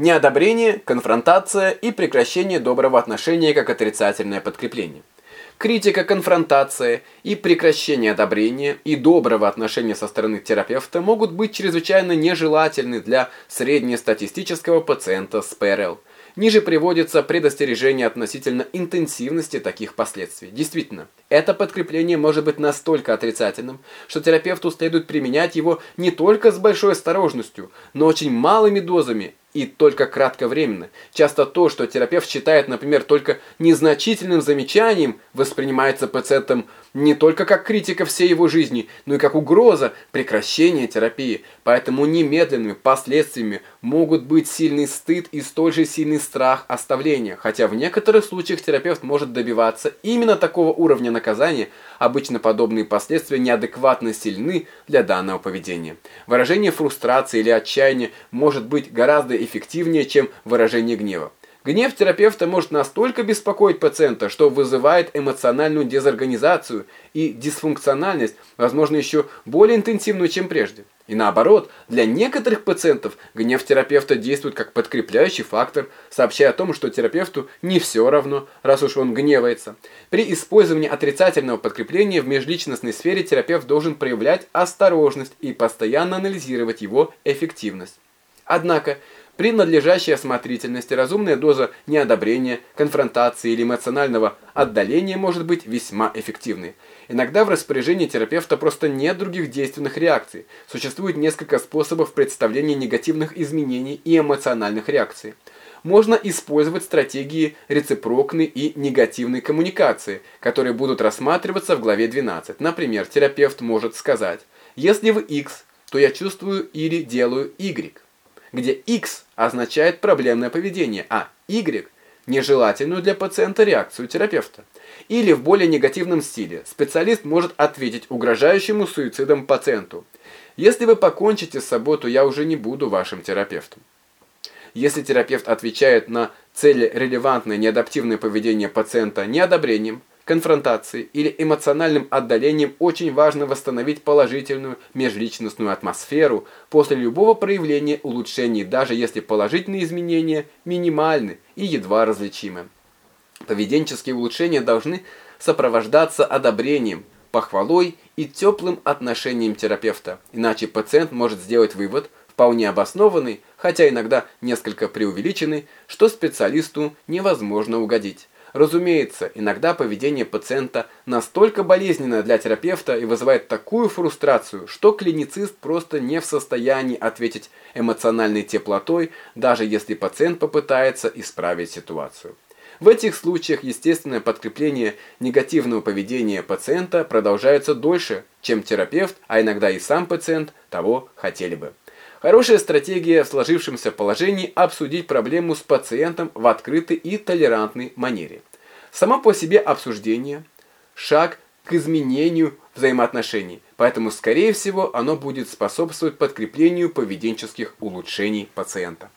Неодобрение, конфронтация и прекращение доброго отношения как отрицательное подкрепление. Критика, конфронтация и прекращение одобрения и доброго отношения со стороны терапевта могут быть чрезвычайно нежелательны для среднестатистического пациента с ПРЛ. Ниже приводится предостережение относительно интенсивности таких последствий. Действительно, это подкрепление может быть настолько отрицательным, что терапевту следует применять его не только с большой осторожностью, но очень малыми дозами и только кратковременно. Часто то, что терапевт считает, например, только незначительным замечанием, воспринимается пациентом не только как критика всей его жизни, но и как угроза прекращения терапии. Поэтому немедленными последствиями могут быть сильный стыд и столь же сильный страх оставления, хотя в некоторых случаях терапевт может добиваться именно такого уровня наказания, обычно подобные последствия неадекватно сильны для данного поведения. Выражение фрустрации или отчаяния может быть гораздо эффективнее, чем выражение гнева. Гнев терапевта может настолько беспокоить пациента, что вызывает эмоциональную дезорганизацию и дисфункциональность, возможно, еще более интенсивную, чем прежде. И наоборот, для некоторых пациентов гнев терапевта действует как подкрепляющий фактор, сообщая о том, что терапевту не все равно, раз уж он гневается. При использовании отрицательного подкрепления в межличностной сфере терапевт должен проявлять осторожность и постоянно анализировать его эффективность. Однако, при надлежащей осмотрительности разумная доза неодобрения, конфронтации или эмоционального отдаления может быть весьма эффективной. Иногда в распоряжении терапевта просто нет других действенных реакций. Существует несколько способов представления негативных изменений и эмоциональных реакций. Можно использовать стратегии рецепрокной и негативной коммуникации, которые будут рассматриваться в главе 12. Например, терапевт может сказать «Если вы X, то я чувствую или делаю Y» где X означает проблемное поведение, а Y – нежелательную для пациента реакцию терапевта. Или в более негативном стиле специалист может ответить угрожающему суицидом пациенту. Если вы покончите с собой, то я уже не буду вашим терапевтом. Если терапевт отвечает на цели релевантное неадаптивное поведение пациента неодобрением, конфронтацией или эмоциональным отдалением очень важно восстановить положительную межличностную атмосферу после любого проявления улучшений, даже если положительные изменения минимальны и едва различимы. Поведенческие улучшения должны сопровождаться одобрением, похвалой и теплым отношением терапевта, иначе пациент может сделать вывод, вполне обоснованный, хотя иногда несколько преувеличенный, что специалисту невозможно угодить. Разумеется, иногда поведение пациента настолько болезненно для терапевта и вызывает такую фрустрацию, что клиницист просто не в состоянии ответить эмоциональной теплотой, даже если пациент попытается исправить ситуацию. В этих случаях естественное подкрепление негативного поведения пациента продолжается дольше, чем терапевт, а иногда и сам пациент того хотели бы. Хорошая стратегия в сложившемся положении обсудить проблему с пациентом в открытой и толерантной манере. Само по себе обсуждение – шаг к изменению взаимоотношений, поэтому, скорее всего, оно будет способствовать подкреплению поведенческих улучшений пациента.